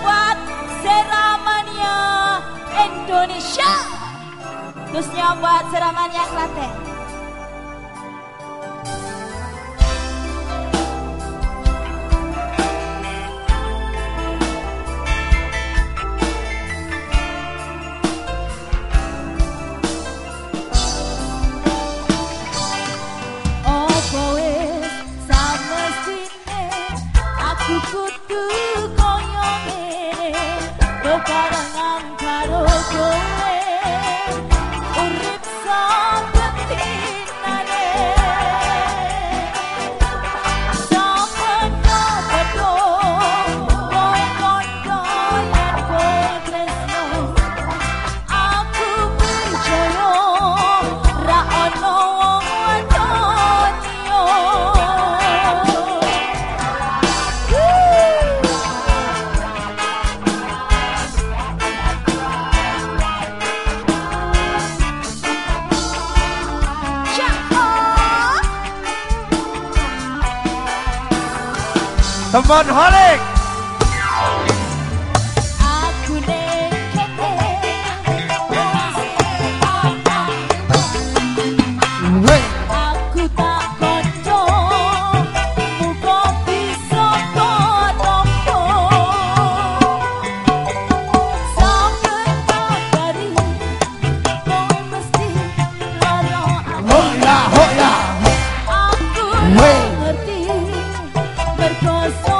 buat Seramania Indonesia. Khususnya buat Seramania Klaten para The Funholic! los ojos.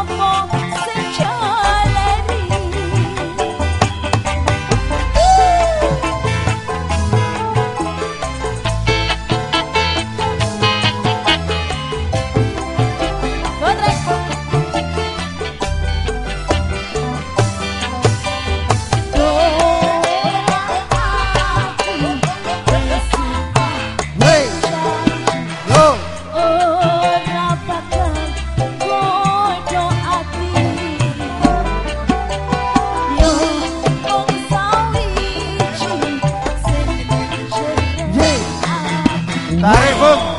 大雷锋。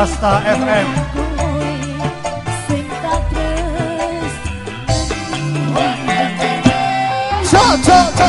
Rasta FM. Cha cha.